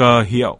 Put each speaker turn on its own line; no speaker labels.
Cờ hiệu.